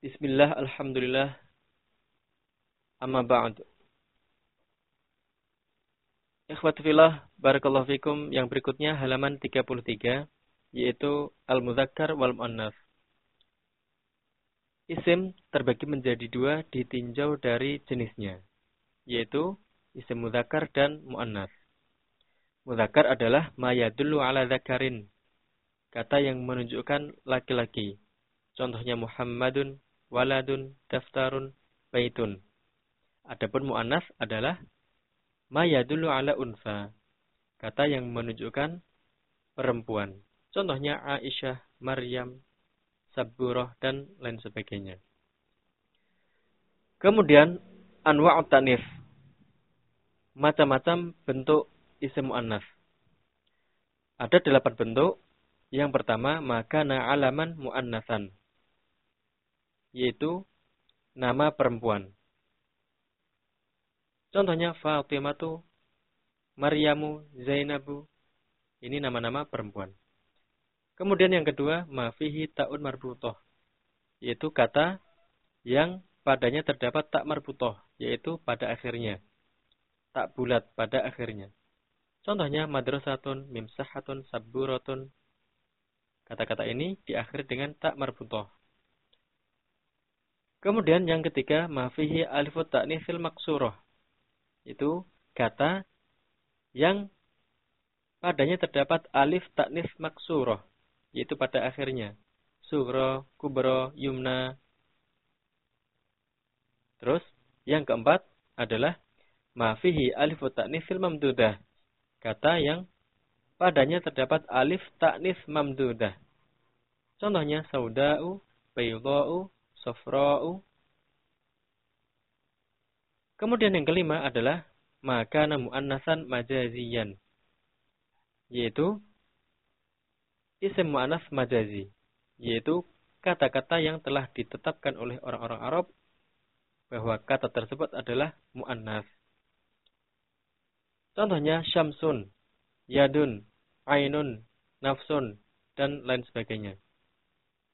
Bismillah, Alhamdulillah, amma ba'd. Ikhwatifillah, barakallahu fikum, yang berikutnya halaman 33, yaitu Al-Mudhakkar wal Mu'annaf. Isim terbagi menjadi dua ditinjau dari jenisnya, yaitu isim mudhakkar dan mu'annaf. Mudhakkar adalah mayadullu ala zakarin, kata yang menunjukkan laki-laki. Contohnya Muhammadun, waladun, daftarun, baitun. Adapun mu'annas adalah ma yadullu ala unsa. Kata yang menunjukkan perempuan. Contohnya Aisyah, Maryam, Saburah, dan lain sebagainya. Kemudian anwa'ut tanif. Macam-macam bentuk isim mu'annas. Ada delapan bentuk. Yang pertama, maka na alaman mu'annasan yaitu nama perempuan. Contohnya Fatimatu, Maryamu, Zainabu. Ini nama-nama perempuan. Kemudian yang kedua, mafihi ta'un marbutoh. Yaitu kata yang padanya terdapat tak marbutoh. Yaitu pada akhirnya. Tak bulat pada akhirnya. Contohnya madrasatun, mimsahatun, saburotun. Kata-kata ini diakhiri dengan tak marbutoh. Kemudian yang ketiga, mafihi alifut ta'nifil maksuroh. Itu kata yang padanya terdapat alif taknif maksuroh. Yaitu pada akhirnya. Sugro, kubro, yumna. Terus, yang keempat adalah mafihi alifut ta'nifil mamdudah. Kata yang padanya terdapat alif taknif mamdudah. Contohnya sauda'u, bayda'u, sofra'u. Kemudian yang kelima adalah maka mu'annasan majaziyan. Yaitu isim mu'annas majazi. Yaitu kata-kata yang telah ditetapkan oleh orang-orang Arab bahwa kata tersebut adalah mu'annas. Contohnya syamsun, yadun, ainun, nafsun, dan lain sebagainya.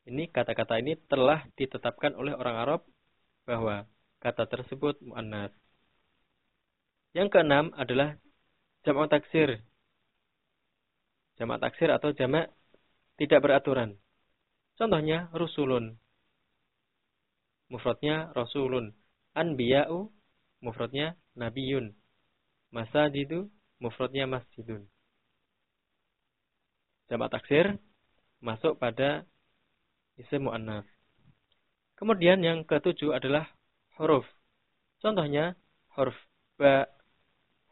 Ini kata-kata ini telah ditetapkan oleh orang Arab bahwa kata tersebut mu'annas. Yang keenam adalah jamak taksir. Jamak taksir atau jamak tidak beraturan. Contohnya rusulun. Mufradnya rasulun. Anbiya'u mufradnya nabiyun. Masajidu mufradnya masjidun. Jamak taksir masuk pada isim mu'annas. Kemudian yang ketujuh adalah huruf. Contohnya huruf ba,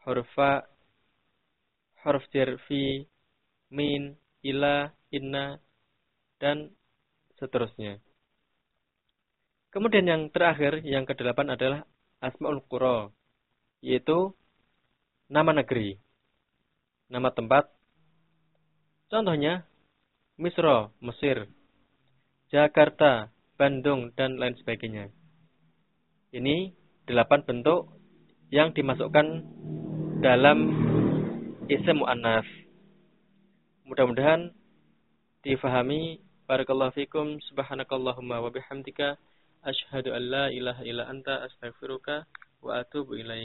huruf fa, huruf jerfi, min, ila, inna, dan seterusnya. Kemudian yang terakhir, yang kedelapan adalah asma'ul qura, yaitu nama negeri, nama tempat. Contohnya Misro, Mesir, Jakarta, Bandung, dan lain sebagainya. Ini delapan bentuk yang dimasukkan dalam isim mu'annas. Mudah-mudahan difahami. Barakallahu fikum. Subhanakallahumma wa bihamdika. Ashhadu an la ilaha illa anta astaghfiruka wa atubu ilaik.